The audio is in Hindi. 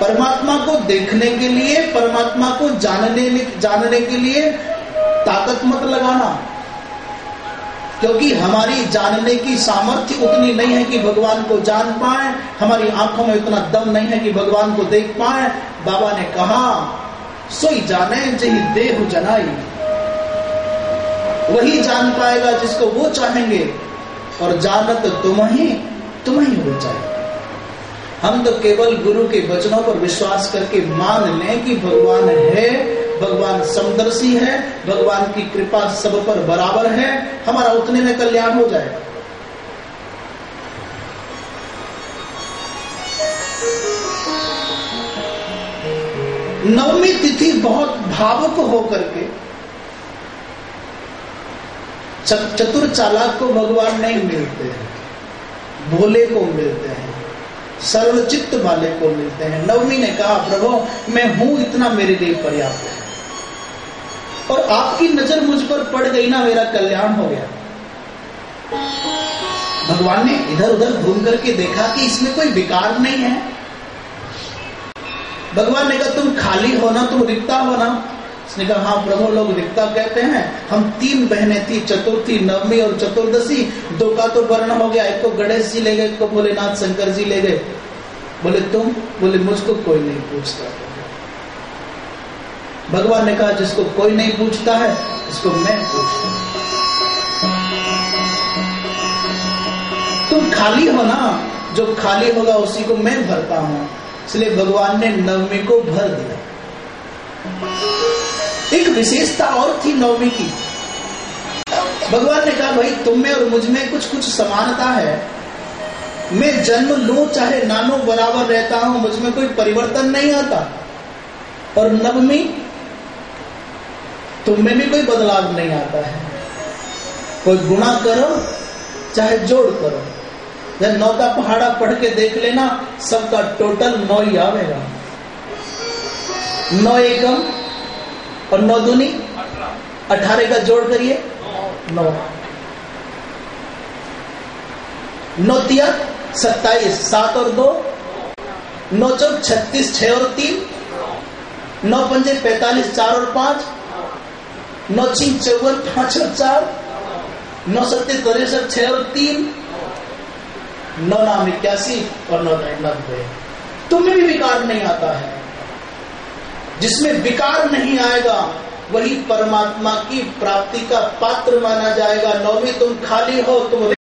परमात्मा को देखने के लिए, परमात्मा को जानने जानने के लिए ताकत मत लगाना। क्योंकि हमारी जानने की सामर्थ्य उतनी नहीं है कि भगवान को जान पाए, हमारी आँखों में उतना दम नहीं है कि भगवान को देख पाए। बाबा ने कहा, सोई जाने, जही देह जनाई। वही जान पाएगा जिसको वो चाहेंगे, और जानत तुम ही तुम ही हो जाए हम तो केवल गुरु के वचनों पर विश्वास करके मान लें कि भगवान है, भगवान समदर्शी है, भगवान की कृपा सब पर बराबर है, हमारा उतने में कल्याण हो जाएगा नवमी तिथि बहुत भावुक होकर के, चतुर चालाक को भगवान नहीं मिलते हैं भोले को मिलते हैं। सरल चित्त वाले को मिलते हैं। नवमी ने कहा, प्रभु, मैं हूँ इतना मेरे लिए पर्याप्त है। और आपकी नज़र मुझ पर पड़ गई ना, मेरा कल्याण हो गया। भगवान ने इधर उधर घूम करके देखा कि इसमें कोई विकार नहीं है। भगवान ने कहा, तुम खाली हो ना, तुम रिक्ता हो ना। उसने कहा हाँ प्रभु लोग रिक्ता कहते हैं, हम तीन बहनें थी, चतुर्थी नवमी और चतुर्दशी। दो का तो वर्ण हो गया, एक को गणेश जी ले गए, एक को भोलेनाथ शंकर जी ले गए। बोले, तुम? बोले, मुझको कोई नहीं पूछता। भगवान ने कहा, जिसको कोई नहीं पूछता है उसको मैं पूछता तुम खाली हो ना, जो खाली होगा उसी को मैं भरता हूँ। इसलिए भगवान ने नवमी को भर दिया। एक विशेषता और थी नवमी की। भगवान ने कहा, भाई, तुम में और मुझमें कुछ कुछ समानता है। मैं जन्म लू चाहे नानो बराबर रहता हूँ, मुझमें कोई परिवर्तन नहीं आता। और नवमी, तुम में भी कोई बदलाव नहीं आता है। कोई गुणा करो, चाहे जोड़ करो। जब नौ का पहाड़ा पढ़ के देख लेना, सबका टोटल नौ ही आवेगा। नौ एकम और नौ दूनी? अठारह का जोड़ करिए। नौ। नौ तिया, सत्ताईस। सात और दो। नौ चौक, छत्तीस, छह और तीन। नौ पंजे, पैतालीस, चार और पाँच। नौ छीन चौवन, पाँच और चार। नौ सत्य तिरसठ, छह और तीन। नौ नाम इक्यासी और नौ नब्बे। तुम्हें भी विकार नहीं आता है। जिसमें विकार नहीं आएगा, वही परमात्मा की प्राप्ति का पात्र माना जाएगा। नौवीं तुम खाली हो, तुम